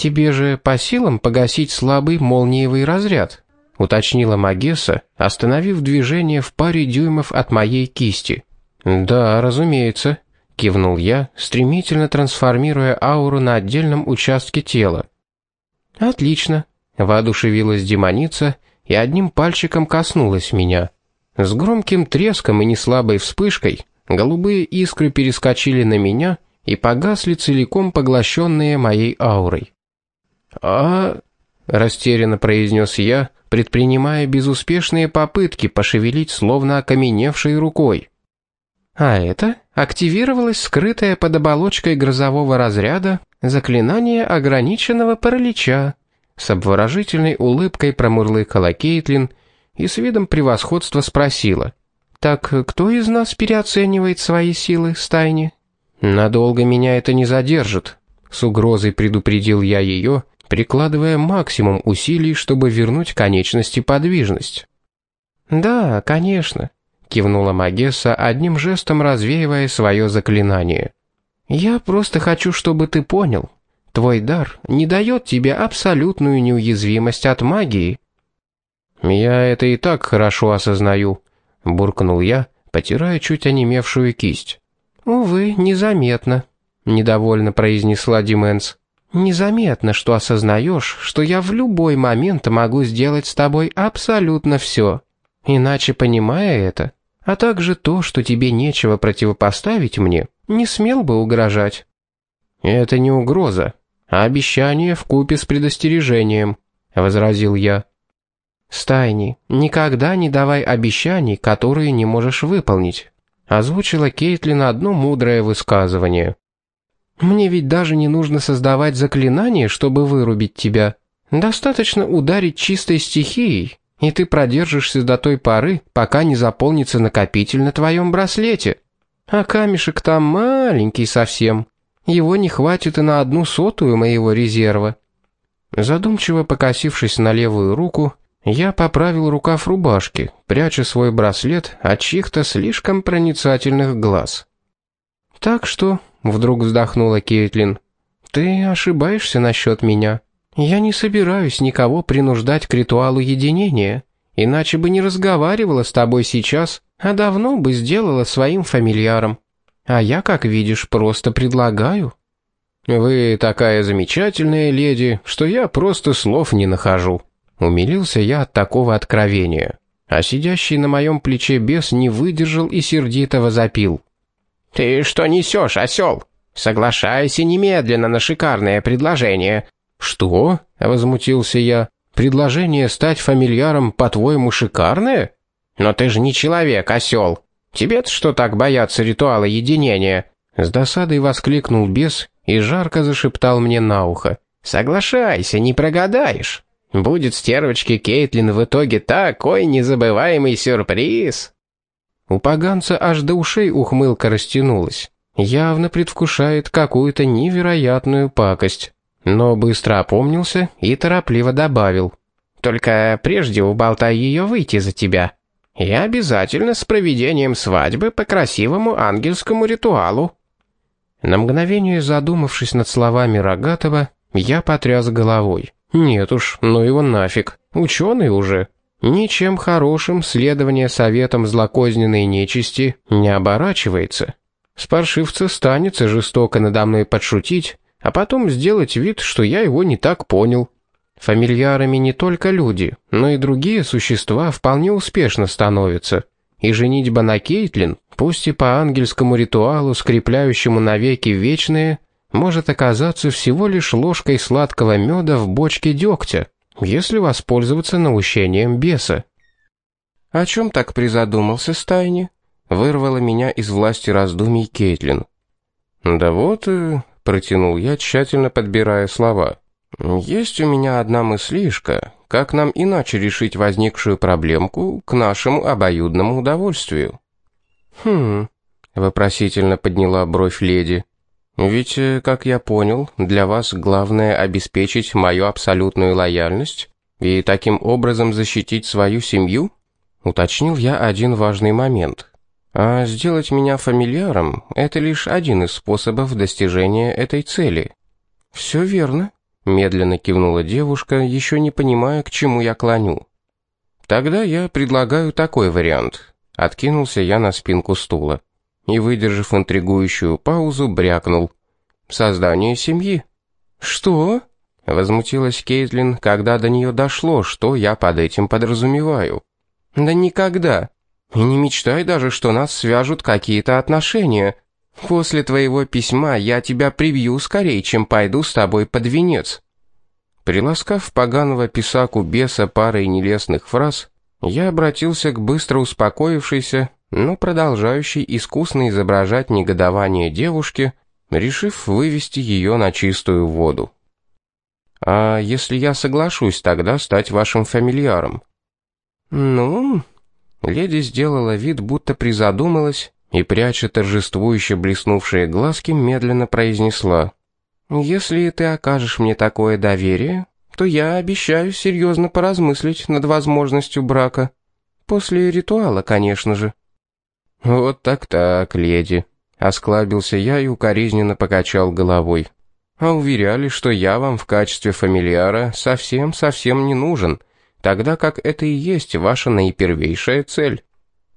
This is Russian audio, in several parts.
«Тебе же по силам погасить слабый молниевый разряд», уточнила Магесса, остановив движение в паре дюймов от моей кисти. «Да, разумеется», — кивнул я, стремительно трансформируя ауру на отдельном участке тела. «Отлично», — воодушевилась демоница и одним пальчиком коснулась меня. С громким треском и неслабой вспышкой голубые искры перескочили на меня и погасли целиком поглощенные моей аурой. «А...» — растерянно произнес я, предпринимая безуспешные попытки пошевелить словно окаменевшей рукой. А это активировалось скрытое под оболочкой грозового разряда заклинание ограниченного паралича. С обворожительной улыбкой промурлыкала Кейтлин и с видом превосходства спросила. «Так кто из нас переоценивает свои силы, Стайни?» «Надолго меня это не задержит», — с угрозой предупредил я ее, прикладывая максимум усилий, чтобы вернуть конечности подвижность. «Да, конечно», — кивнула Магесса, одним жестом развеивая свое заклинание. «Я просто хочу, чтобы ты понял. Твой дар не дает тебе абсолютную неуязвимость от магии, «Я это и так хорошо осознаю», — буркнул я, потирая чуть онемевшую кисть. «Увы, незаметно», — недовольно произнесла Дименс. «Незаметно, что осознаешь, что я в любой момент могу сделать с тобой абсолютно все. Иначе, понимая это, а также то, что тебе нечего противопоставить мне, не смел бы угрожать». «Это не угроза, а обещание в купе с предостережением», — возразил я. «Стайни, никогда не давай обещаний, которые не можешь выполнить», озвучила Кейтлин одно мудрое высказывание. «Мне ведь даже не нужно создавать заклинание, чтобы вырубить тебя. Достаточно ударить чистой стихией, и ты продержишься до той поры, пока не заполнится накопитель на твоем браслете. А камешек там маленький совсем. Его не хватит и на одну сотую моего резерва». Задумчиво покосившись на левую руку, я поправил рукав рубашки, пряча свой браслет от чьих-то слишком проницательных глаз. «Так что», — вдруг вздохнула Кейтлин, — «ты ошибаешься насчет меня. Я не собираюсь никого принуждать к ритуалу единения, иначе бы не разговаривала с тобой сейчас, а давно бы сделала своим фамильяром. А я, как видишь, просто предлагаю». «Вы такая замечательная леди, что я просто слов не нахожу», Умилился я от такого откровения. А сидящий на моем плече бес не выдержал и сердито возопил. «Ты что несешь, осел? Соглашайся немедленно на шикарное предложение». «Что?» — возмутился я. «Предложение стать фамильяром, по-твоему, шикарное?» «Но ты же не человек, осел. Тебе-то что так бояться ритуала единения?» С досадой воскликнул бес и жарко зашептал мне на ухо. «Соглашайся, не прогадаешь». Будет стервочке Кейтлин в итоге такой незабываемый сюрприз. У поганца аж до ушей ухмылка растянулась. Явно предвкушает какую-то невероятную пакость. Но быстро опомнился и торопливо добавил. «Только прежде уболтай ее выйти за тебя. И обязательно с проведением свадьбы по красивому ангельскому ритуалу». На мгновение задумавшись над словами Рогатова, я потряс головой. Нет уж, ну его нафиг. Ученый уже. Ничем хорошим следование советам злокозненной нечисти не оборачивается. С станется жестоко надо мной подшутить, а потом сделать вид, что я его не так понял. Фамильярами не только люди, но и другие существа вполне успешно становятся. И женитьба на Кейтлин, пусть и по ангельскому ритуалу, скрепляющему навеки вечные, может оказаться всего лишь ложкой сладкого меда в бочке дегтя, если воспользоваться наущением беса. «О чем так призадумался Стайни?» — вырвала меня из власти раздумий Кейтлин. «Да вот», э, — протянул я, тщательно подбирая слова, — «есть у меня одна мыслишка, как нам иначе решить возникшую проблемку к нашему обоюдному удовольствию». «Хм», — вопросительно подняла бровь леди, ведь, э, как я понял, для вас главное обеспечить мою абсолютную лояльность и таким образом защитить свою семью? Уточнил я один важный момент. А сделать меня фамильяром – это лишь один из способов достижения этой цели. Все верно, медленно кивнула девушка, еще не понимая, к чему я клоню. Тогда я предлагаю такой вариант. Откинулся я на спинку стула и, выдержав интригующую паузу, брякнул: "Создание семьи". Что? возмутилась Кейтлин, когда до нее дошло, что я под этим подразумеваю. Да никогда. И не мечтай даже, что нас свяжут какие-то отношения. После твоего письма я тебя прибью скорее, чем пойду с тобой под венец. Приласкав поганого писаку беса парой нелестных фраз, я обратился к быстро успокоившейся, но продолжающей искусно изображать негодование девушке, решив вывести ее на чистую воду. А если я соглашусь тогда стать вашим фамильяром? Ну, леди сделала вид, будто призадумалась и пряча торжествующе блеснувшие глазки, медленно произнесла: "Если ты окажешь мне такое доверие, то я обещаю серьезно поразмыслить над возможностью брака. После ритуала, конечно же". Вот так-так, леди, осклабился я и укоризненно покачал головой. А уверяли, что я вам в качестве фамильяра совсем-совсем не нужен, тогда как это и есть ваша наипервейшая цель.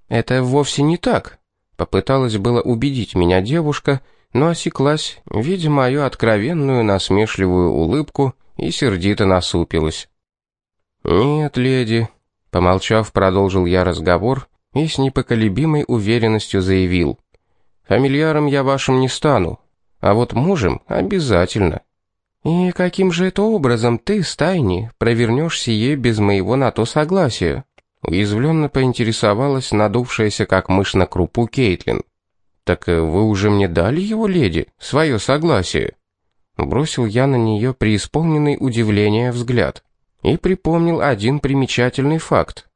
Это вовсе не так, попыталась было убедить меня девушка, но осеклась, видя мою откровенную насмешливую улыбку, и сердито насупилась. Нет, леди, помолчав, продолжил я разговор и с непоколебимой уверенностью заявил: "Фамильяром я вашим не стану, а вот мужем обязательно". И каким же это образом ты, Стайни, провернешь сие без моего на то согласия? Уязвленно поинтересовалась надувшаяся как мышь на крупу Кейтлин. Так вы уже мне дали его, леди, свое согласие. Бросил я на нее преисполненный удивления взгляд и припомнил один примечательный факт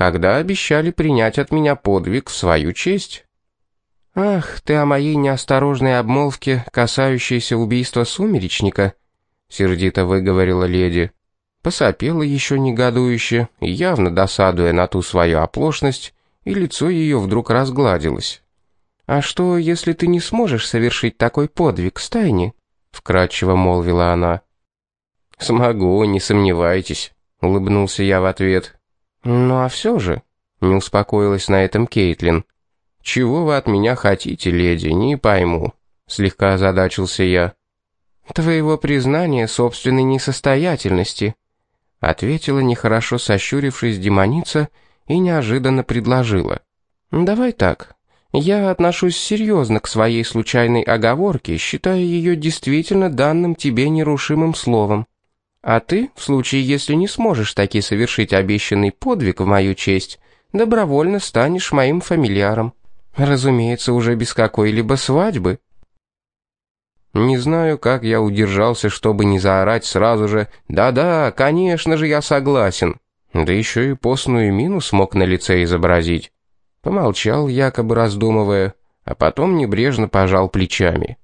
когда обещали принять от меня подвиг в свою честь. Ах, ты о моей неосторожной обмолвке, касающейся убийства сумеречника, сердито выговорила леди. Посопела еще негодующе, явно досадуя на ту свою оплошность, и лицо ее вдруг разгладилось. А что, если ты не сможешь совершить такой подвиг, Стайни? вкратчиво молвила она. Смогу, не сомневайтесь, улыбнулся я в ответ. Ну а все же, не успокоилась на этом Кейтлин. Чего вы от меня хотите, леди, не пойму, слегка озадачился я. Твоего признания собственной несостоятельности, ответила нехорошо сощурившись демоница и неожиданно предложила: "Давай так. Я отношусь серьезно к своей случайной оговорке, считая ее действительно данным тебе нерушимым словом. А ты, в случае, если не сможешь таки совершить обещанный подвиг в мою честь, добровольно станешь моим фамильяром. Разумеется, уже без какой-либо свадьбы. Не знаю, как я удержался, чтобы не заорать сразу же «Да-да, конечно же, я согласен». Да еще и постную мину смог на лице изобразить. Помолчал, якобы раздумывая, а потом небрежно пожал плечами.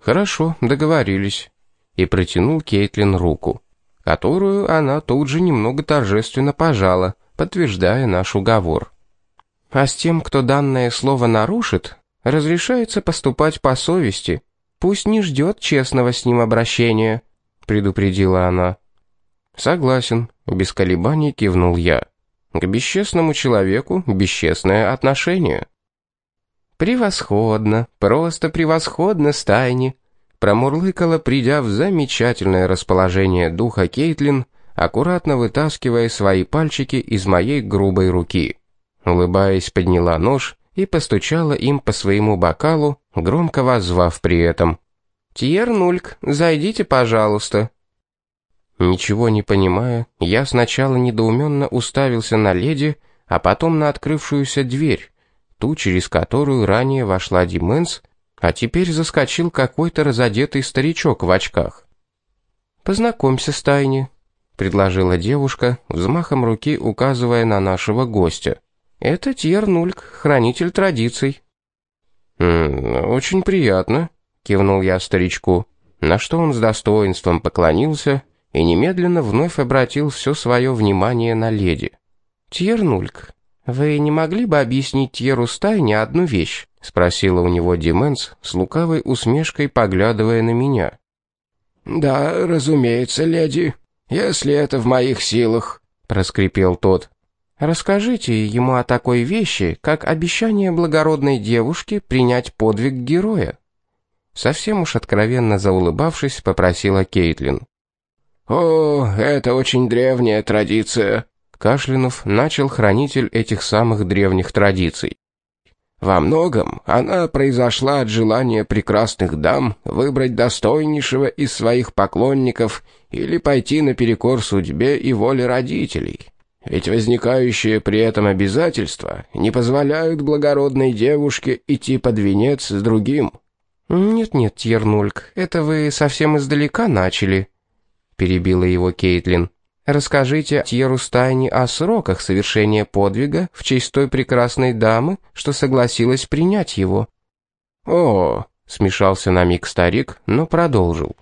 «Хорошо, договорились». И протянул Кейтлин руку которую она тут же немного торжественно пожала, подтверждая наш уговор. А с тем, кто данное слово нарушит, разрешается поступать по совести. Пусть не ждет честного с ним обращения, предупредила она. Согласен, без колебаний кивнул я. К бесчестному человеку бесчестное отношение. Превосходно, просто превосходно, Стайни, промурлыкала, придя в замечательное расположение духа Кейтлин, аккуратно вытаскивая свои пальчики из моей грубой руки. Улыбаясь, подняла нож и постучала им по своему бокалу, громко воззвав при этом: "Тьернульк, зайдите, пожалуйста". Ничего не понимая, я сначала недоуменно уставился на леди, а потом на открывшуюся дверь, ту, через которую ранее вошла Дименс а теперь заскочил какой-то разодетый старичок в очках. «Познакомься с Тайни», — предложила девушка, взмахом руки указывая на нашего гостя. «Это Тьернульк, хранитель традиций». «М «Очень приятно», — кивнул я старичку, на что он с достоинством поклонился и немедленно вновь обратил все свое внимание на леди. «Тьернульк, вы не могли бы объяснить Тьеру Стайне одну вещь?» спросила у него Дименс с лукавой усмешкой, поглядывая на меня. «Да, разумеется, леди, если это в моих силах», — проскрипел тот. «Расскажите ему о такой вещи, как обещание благородной девушки принять подвиг героя». Совсем уж откровенно заулыбавшись, попросила Кейтлин. «О, это очень древняя традиция», — кашлянув начал хранитель этих самых древних традиций. Во многом она произошла от желания прекрасных дам выбрать достойнейшего из своих поклонников или пойти наперекор судьбе и воле родителей. Ведь возникающие при этом обязательства не позволяют благородной девушке идти под венец с другим. «Нет-нет, Ернульк, это вы совсем издалека начали», — перебила его Кейтлин. Расскажите Тьеру Стайни о сроках совершения подвига в честь той прекрасной дамы, что согласилась принять его». «О!» — смешался на миг старик, но продолжил.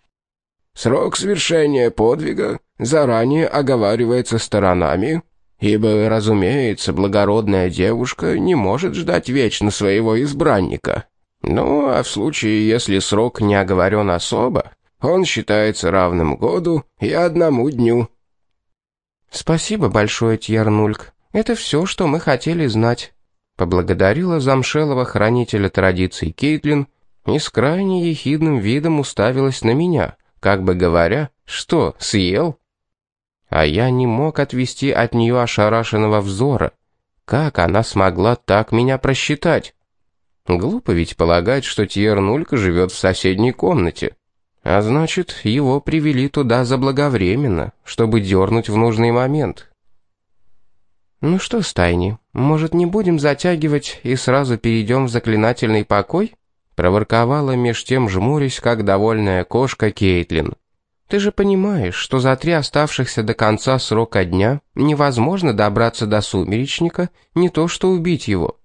«Срок совершения подвига заранее оговаривается сторонами, ибо, разумеется, благородная девушка не может ждать вечно своего избранника. Ну, а в случае, если срок не оговорен особо, он считается равным году и одному дню». «Спасибо большое, Тьернульк. Это все, что мы хотели знать», — поблагодарила замшелого хранителя традиций Кейтлин и с крайне ехидным видом уставилась на меня, как бы говоря, «Что, съел?» А я не мог отвести от нее ошарашенного взора. Как она смогла так меня просчитать? Глупо ведь полагать, что Тьернулька живет в соседней комнате. А значит, его привели туда заблаговременно, чтобы дернуть в нужный момент. «Ну что, Стайни, может, не будем затягивать и сразу перейдем в заклинательный покой?» проворковала меж тем жмурясь, как довольная кошка Кейтлин. «Ты же понимаешь, что за три оставшихся до конца срока дня невозможно добраться до Сумеречника, не то что убить его».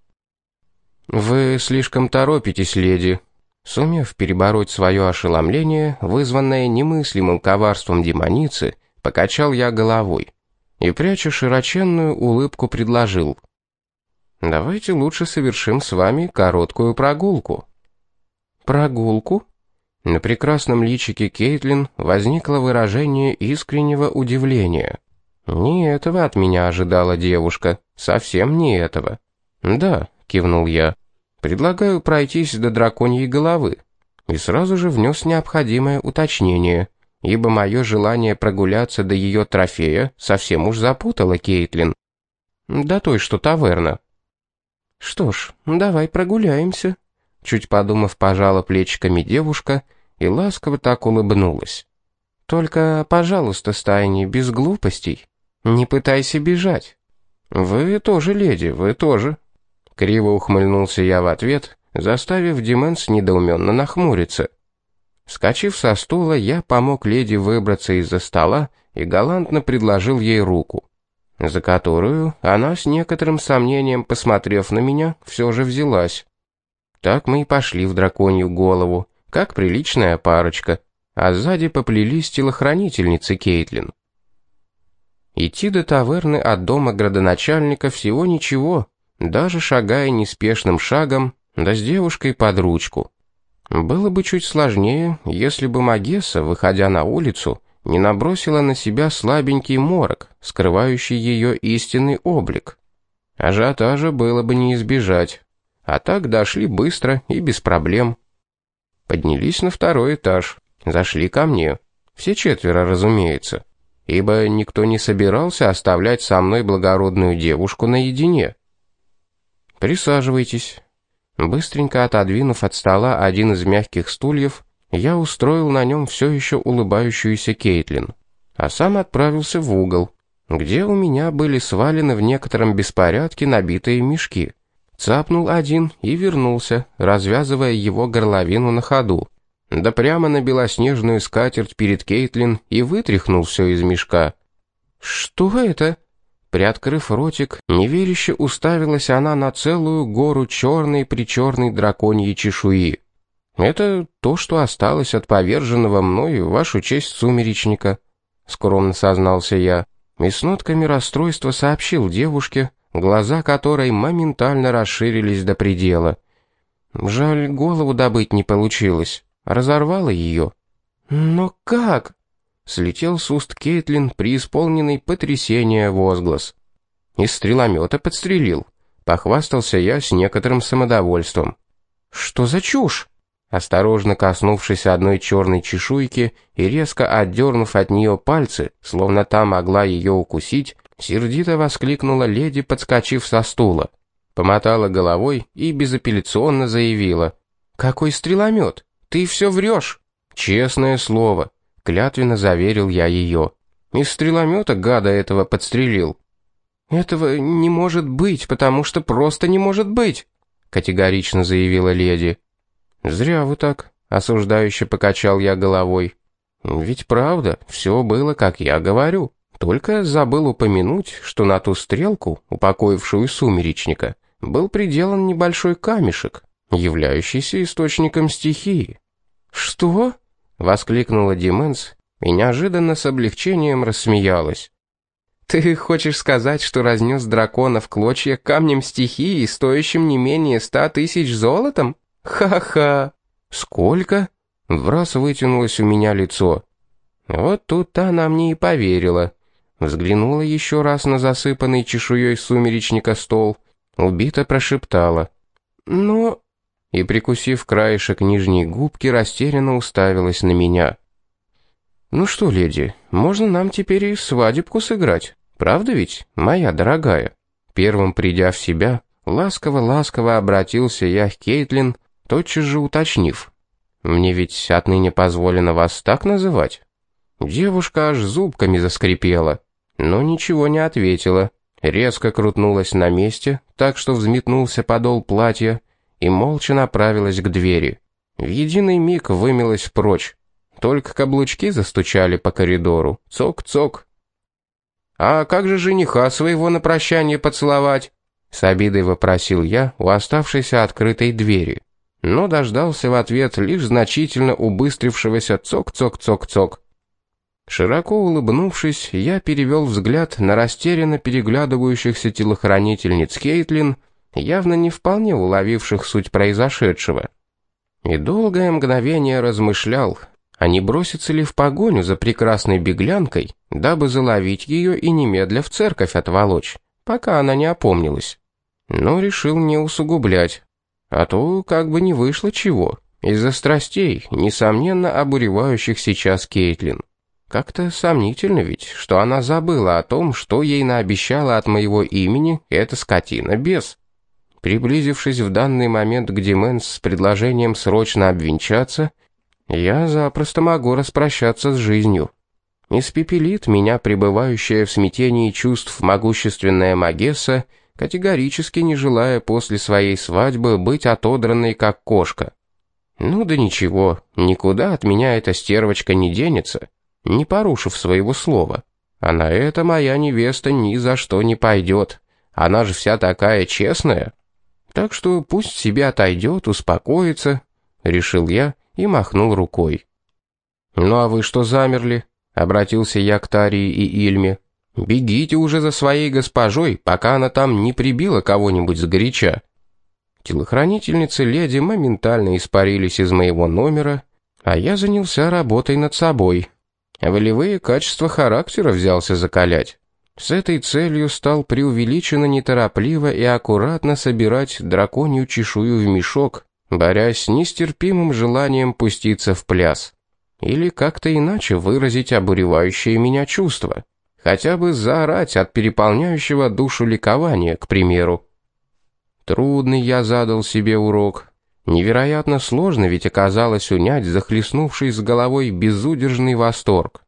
«Вы слишком торопитесь, леди», Сумев перебороть свое ошеломление, вызванное немыслимым коварством демоницы, покачал я головой и, пряча широченную улыбку, предложил. «Давайте лучше совершим с вами короткую прогулку». «Прогулку?» На прекрасном личике Кейтлин возникло выражение искреннего удивления. «Не этого от меня ожидала девушка, совсем не этого». «Да», — кивнул я, — Предлагаю пройтись до драконьей головы. И сразу же внес необходимое уточнение, ибо мое желание прогуляться до ее трофея совсем уж запутало Кейтлин. Да той, что таверна. Что ж, давай прогуляемся. Чуть подумав, пожала плечиками девушка и ласково так улыбнулась. Только, пожалуйста, стайни, без глупостей. Не пытайся бежать. Вы тоже леди, вы тоже. Криво ухмыльнулся я в ответ, заставив Дименс недоуменно нахмуриться. Вскочив со стула, я помог леди выбраться из-за стола и галантно предложил ей руку, за которую она с некоторым сомнением, посмотрев на меня, все же взялась. Так мы и пошли в драконью голову, как приличная парочка, а сзади поплелись телохранительницы Кейтлин. Идти до таверны от дома градоначальника всего ничего, даже шагая неспешным шагом, да с девушкой под ручку. Было бы чуть сложнее, если бы Магесса, выходя на улицу, не набросила на себя слабенький морок, скрывающий ее истинный облик. Ажиотажа было бы не избежать, а так дошли быстро и без проблем. Поднялись на второй этаж, зашли ко мне, все четверо, разумеется, ибо никто не собирался оставлять со мной благородную девушку наедине. «Присаживайтесь». Быстренько отодвинув от стола один из мягких стульев, я устроил на нем все еще улыбающуюся Кейтлин, а сам отправился в угол, где у меня были свалены в некотором беспорядке набитые мешки. Цапнул один и вернулся, развязывая его горловину на ходу. Да прямо на белоснежную скатерть перед Кейтлин и вытряхнул все из мешка. «Что это?» Приоткрыв ротик, неверяще уставилась она на целую гору черной-причерной драконьей чешуи. «Это то, что осталось от поверженного мною, вашу честь сумеречника», — скромно сознался я, и с нотками расстройства сообщил девушке, глаза которой моментально расширились до предела. Жаль, голову добыть не получилось, разорвала ее. «Но как?» — слетел с уст Кейтлин, преисполненный потрясения возглас. «Из стреломета подстрелил», — похвастался я с некоторым самодовольством. «Что за чушь?» Осторожно коснувшись одной черной чешуйки и резко отдернув от нее пальцы, словно та могла ее укусить, сердито воскликнула леди, подскочив со стула. Помотала головой и безапелляционно заявила. «Какой стреломет? Ты все врешь!» «Честное слово», — клятвенно заверил я ее. «Из стреломета гада этого подстрелил». «Этого не может быть, потому что просто не может быть», — категорично заявила леди. «Зря вы так», — осуждающе покачал я головой. «Ведь правда, все было, как я говорю. Только забыл упомянуть, что на ту стрелку, упокоившую сумеречника, был приделан небольшой камешек, являющийся источником стихии. «Что?» — воскликнула Дименс и неожиданно с облегчением рассмеялась. «Ты хочешь сказать, что разнес дракона в клочья камнем стихии, стоящим не менее ста тысяч золотом? Ха-ха!» «Сколько?» — враз вытянулось у меня лицо. Вот тут она мне и поверила. Взглянула еще раз на засыпанный чешуей сумеречника стол, убито прошептала. «Но...» и, прикусив краешек нижней губки, растерянно уставилась на меня. «Ну что, леди, можно нам теперь и свадебку сыграть, правда ведь, моя дорогая?» Первым придя в себя, ласково-ласково обратился я к Кейтлин, тотчас же уточнив. «Мне ведь отныне позволено вас так называть?» Девушка аж зубками заскрипела, но ничего не ответила, резко крутнулась на месте, так что взметнулся подол платья, и молча направилась к двери. В единый миг вымилась прочь. Только каблучки застучали по коридору. Цок-цок. «А как же жениха своего на прощание поцеловать?» С обидой вопросил я у оставшейся открытой двери. Но дождался в ответ лишь значительно убыстрившегося цок-цок-цок-цок. Широко улыбнувшись, я перевел взгляд на растерянно переглядывающихся телохранительниц Кейтлин явно не вполне уловивших суть произошедшего. И долгое мгновение размышлял, а не броситься ли в погоню за прекрасной беглянкой, дабы заловить ее и немедля в церковь отволочь, пока она не опомнилась. Но решил не усугублять, а то как бы не вышло чего, из-за страстей, несомненно обуревающих сейчас Кейтлин. Как-то сомнительно ведь, что она забыла о том, что ей наобещала от моего имени эта скотина без. Приблизившись в данный момент к Дименс с предложением срочно обвенчаться, я запросто могу распрощаться с жизнью. Испепелит меня пребывающая в смятении чувств могущественная Магесса, категорически не желая после своей свадьбы быть отодранной как кошка. Ну да ничего, никуда от меня эта стервочка не денется, не порушив своего слова. А на это моя невеста ни за что не пойдет. Она же вся такая честная. Так что пусть себе отойдет, успокоится, решил я и махнул рукой. Ну а вы что замерли? обратился я к Тарии и Ильме. Бегите уже за своей госпожой, пока она там не прибила кого-нибудь сгоряча. Телохранительницы леди моментально испарились из моего номера, а я занялся работой над собой. Волевые качества характера взялся закалять. С этой целью стал преувеличенно неторопливо и аккуратно собирать драконью чешую в мешок, борясь с нестерпимым желанием пуститься в пляс. Или как-то иначе выразить обуревающее меня чувство. Хотя бы заорать от переполняющего душу ликования, к примеру. Трудный я задал себе урок. Невероятно сложно ведь оказалось унять захлестнувший с головой безудержный восторг.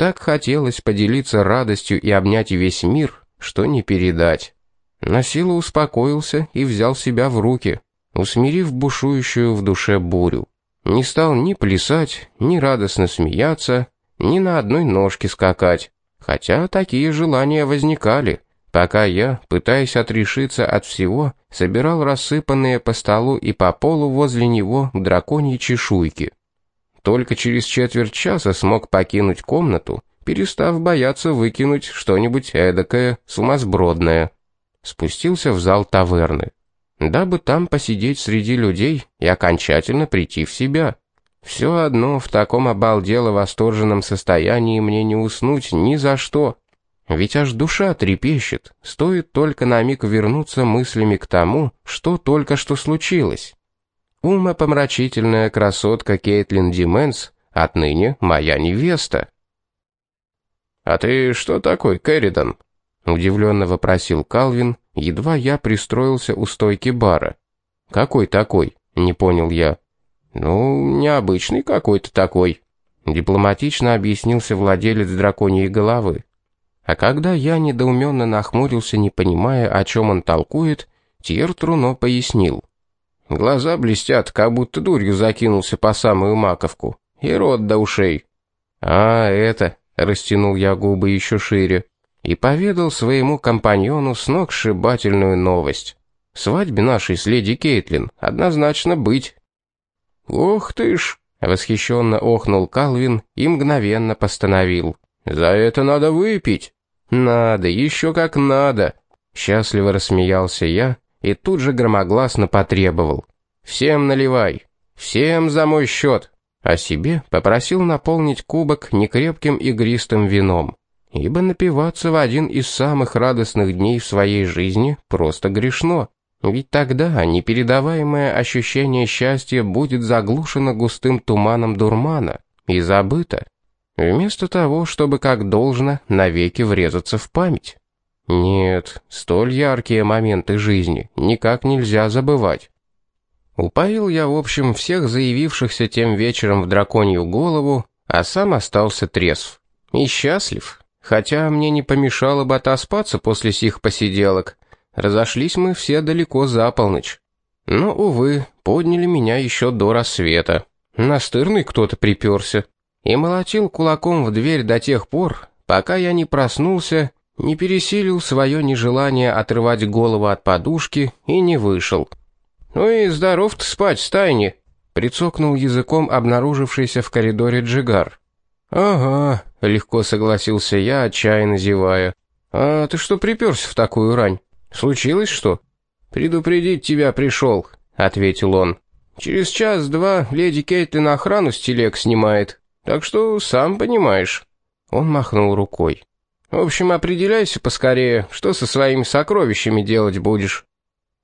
Так хотелось поделиться радостью и обнять весь мир, что не передать. На силу успокоился и взял себя в руки, усмирив бушующую в душе бурю. Не стал ни плясать, ни радостно смеяться, ни на одной ножке скакать, хотя такие желания возникали, пока я, пытаясь отрешиться от всего, собирал рассыпанные по столу и по полу возле него драконьи чешуйки. Только через четверть часа смог покинуть комнату, перестав бояться выкинуть что-нибудь эдакое, сумасбродное. Спустился в зал таверны, дабы там посидеть среди людей и окончательно прийти в себя. Все одно в таком обалдело восторженном состоянии мне не уснуть ни за что. Ведь аж душа трепещет, стоит только на миг вернуться мыслями к тому, что только что случилось. Умопомрачительная красотка Кейтлин Дименс отныне моя невеста. «А ты что такой, Кэрридан?» — удивленно вопросил Калвин, едва я пристроился у стойки бара. «Какой такой?» — не понял я. «Ну, необычный какой-то такой», — дипломатично объяснился владелец драконьей головы. А когда я недоуменно нахмурился, не понимая, о чем он толкует, Тьер Труно пояснил. Глаза блестят, как будто дурью закинулся по самую маковку. И рот до ушей. «А, это...» — растянул я губы еще шире. И поведал своему компаньону сногсшибательную новость. Свадьбе нашей с леди Кейтлин однозначно быть. «Ох ты ж!» — восхищенно охнул Калвин и мгновенно постановил. «За это надо выпить!» «Надо, еще как надо!» Счастливо рассмеялся я и тут же громогласно потребовал. «Всем наливай! Всем за мой счет!» А себе попросил наполнить кубок некрепким игристым вином, ибо напиваться в один из самых радостных дней в своей жизни просто грешно. Ведь тогда непередаваемое ощущение счастья будет заглушено густым туманом дурмана и забыто, вместо того, чтобы как должно навеки врезаться в память. Нет, столь яркие моменты жизни никак нельзя забывать. Упоил я, в общем, всех заявившихся тем вечером в драконью голову, а сам остался трезв. И счастлив, хотя мне не помешало бы отоспаться после сих посиделок, Разошлись мы все далеко за полночь. Но, увы, подняли меня еще до рассвета. Настырный кто-то приперся. И молотил кулаком в дверь до тех пор, пока я не проснулся, не пересилил свое нежелание отрывать голову от подушки и не вышел. «Ну и здоров ты спать, стайни!» — прицокнул языком обнаружившийся в коридоре Джигар. «Ага», — легко согласился я, отчаянно зевая. «А ты что приперся в такую рань?» «Случилось что?» «Предупредить тебя пришел», — ответил он. «Через час-два леди Кейтлин охрану с телег снимает, так что сам понимаешь». Он махнул рукой. «В общем, определяйся поскорее, что со своими сокровищами делать будешь».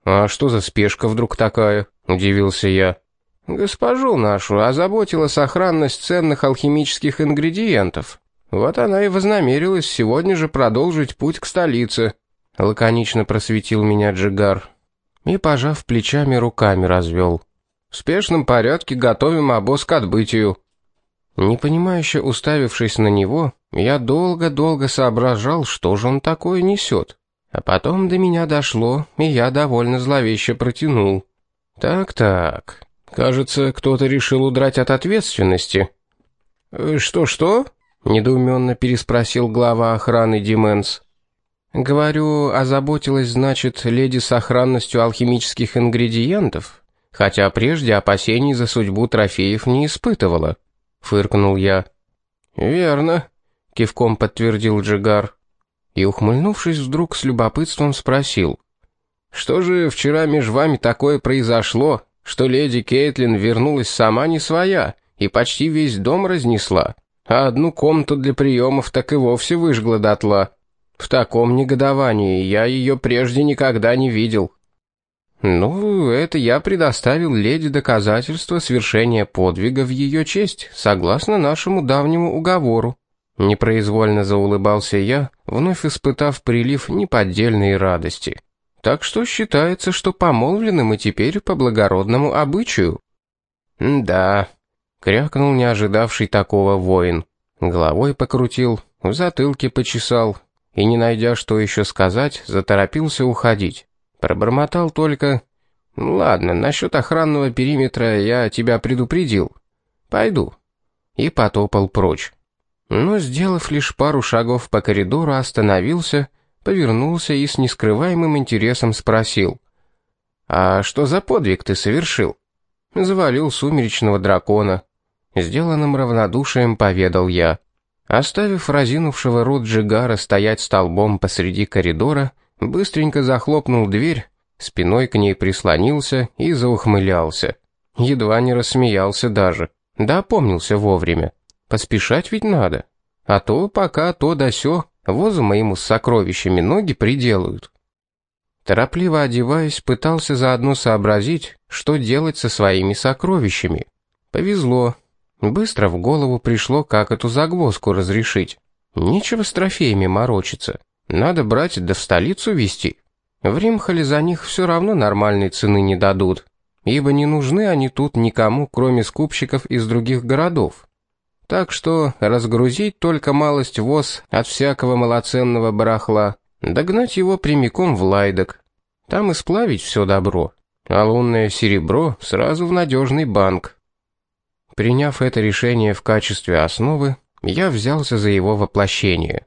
«А что за спешка вдруг такая?» — удивился я. «Госпожу нашу озаботила сохранность ценных алхимических ингредиентов. Вот она и вознамерилась сегодня же продолжить путь к столице». Лаконично просветил меня Джигар. И, пожав плечами, руками развел. В спешном порядке готовим обоз к отбытию. Непонимающе уставившись на него, я долго-долго соображал, что же он такое несет. А потом до меня дошло, и я довольно зловеще протянул. Так-так, кажется, кто-то решил удрать от ответственности. «Э, «Что-что?» — недоуменно переспросил глава охраны Дименс. Говорю, озаботилась, значит, леди сохранностью алхимических ингредиентов, хотя прежде опасений за судьбу трофеев не испытывала, фыркнул я. Верно, кивком подтвердил Джигар и ухмыльнувшись вдруг с любопытством спросил: Что же вчера между вами такое произошло, что леди Кейтлин вернулась сама не своя и почти весь дом разнесла, а одну комнату для приемов так и вовсе выжгла дотла? В таком негодовании я ее прежде никогда не видел. Ну, это я предоставил леди доказательства свершения подвига в ее честь, согласно нашему давнему уговору. Непроизвольно заулыбался я, вновь испытав прилив неподдельной радости. Так что считается, что помолвлены мы теперь по благородному обычаю. «Да», — крякнул не ожидавший такого воин. Головой покрутил, в затылке почесал, и, не найдя, что еще сказать, заторопился уходить. Пробормотал только «Ну «Ладно, насчет охранного периметра я тебя предупредил. Пойду». И потопал прочь. Но, сделав лишь пару шагов по коридору, остановился, повернулся и с нескрываемым интересом спросил. «А что за подвиг ты совершил?» Завалил сумеречного дракона. Сделанным равнодушием поведал я. Оставив разинувшего рот Джигара стоять столбом посреди коридора, быстренько захлопнул дверь, спиной к ней прислонился и заухмылялся. Едва не рассмеялся даже. Да помнился вовремя. Поспешать ведь надо. А то пока то да сё, возу моему с сокровищами ноги приделают. Торопливо одеваясь, пытался заодно сообразить, что делать со своими сокровищами. Повезло. Быстро в голову пришло, как эту загвоздку разрешить. Нечего с трофеями морочиться. Надо брать да в столицу везти. В Римхале за них все равно нормальной цены не дадут, ибо не нужны они тут никому, кроме скупщиков из других городов. Так что разгрузить только малость воз от всякого малоценного барахла, догнать его прямиком в Лайдок. Там и сплавить все добро, а лунное серебро сразу в надежный банк. Приняв это решение в качестве основы, я взялся за его воплощение.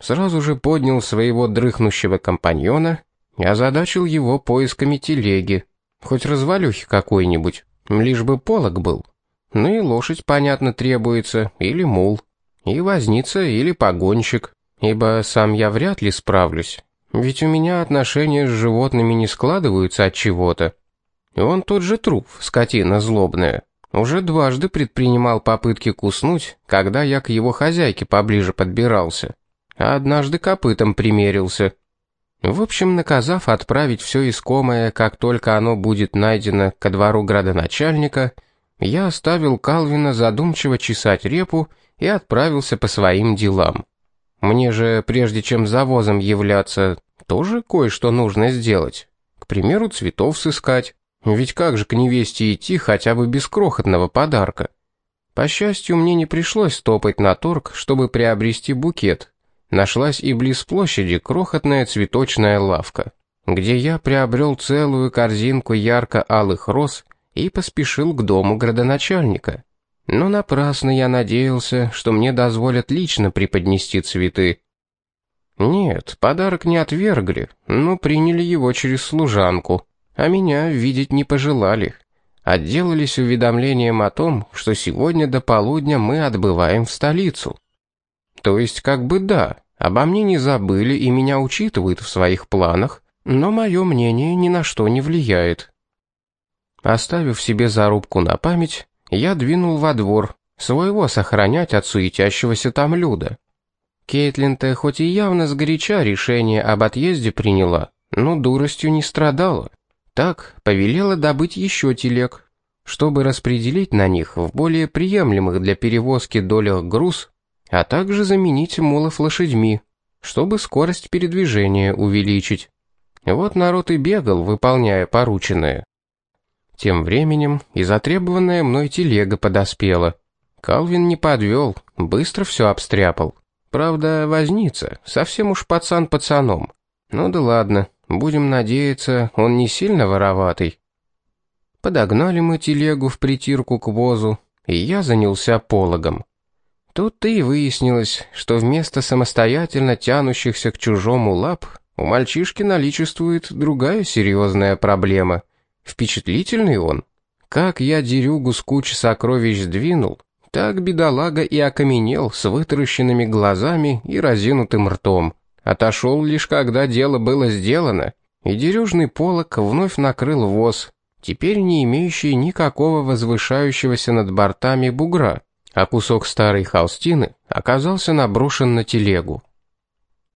Сразу же поднял своего дрыхнущего компаньона и озадачил его поисками телеги, хоть развалюхи какой-нибудь, лишь бы полог был. Ну и лошадь, понятно, требуется, или мул, и возница, или погонщик, ибо сам я вряд ли справлюсь, ведь у меня отношения с животными не складываются от чего-то. Он тот же труп, скотина злобная, уже дважды предпринимал попытки куснуть, когда я к его хозяйке поближе подбирался, однажды копытом примерился. В общем, наказав отправить все искомое, как только оно будет найдено ко двору градоначальника, я оставил Калвина задумчиво чесать репу и отправился по своим делам. Мне же, прежде чем завозом являться, тоже кое-что нужно сделать. К примеру, цветов сыскать. Ведь как же к невесте идти хотя бы без крохотного подарка? По счастью, мне не пришлось топать на торг, чтобы приобрести букет. Нашлась и близ площади крохотная цветочная лавка, где я приобрел целую корзинку ярко-алых роз и поспешил к дому градоначальника. Но напрасно я надеялся, что мне дозволят лично преподнести цветы. Нет, подарок не отвергли, но приняли его через служанку, а меня видеть не пожелали. Отделались уведомлением о том, что сегодня до полудня мы отбываем в столицу. То есть как бы да, обо мне не забыли и меня учитывают в своих планах, но мое мнение ни на что не влияет. Оставив себе зарубку на память, я двинул во двор, своего сохранять от суетящегося там люда. Кейтлин-то хоть и явно сгоряча решение об отъезде приняла, но дуростью не страдала. Так, повелела добыть еще телег, чтобы распределить на них в более приемлемых для перевозки долях груз, а также заменить мулов лошадьми, чтобы скорость передвижения увеличить. Вот народ и бегал, выполняя порученное. Тем временем и затребованная мной телега подоспела. Калвин не подвел, быстро все обстряпал. Правда, возница, совсем уж пацан пацаном. Ну да ладно, будем надеяться, он не сильно вороватый. Подогнали мы телегу в притирку к возу, и я занялся пологом. Тут-то и выяснилось, что вместо самостоятельно тянущихся к чужому лап, у мальчишки наличествует другая серьезная проблема — Впечатлительный он. Как я дерюгу с кучи сокровищ сдвинул, так бедолага и окаменел с вытаращенными глазами и разинутым ртом. Отошел лишь когда дело было сделано, и дерюжный полог вновь накрыл воз, теперь не имеющий никакого возвышающегося над бортами бугра, а кусок старой холстины оказался наброшен на телегу.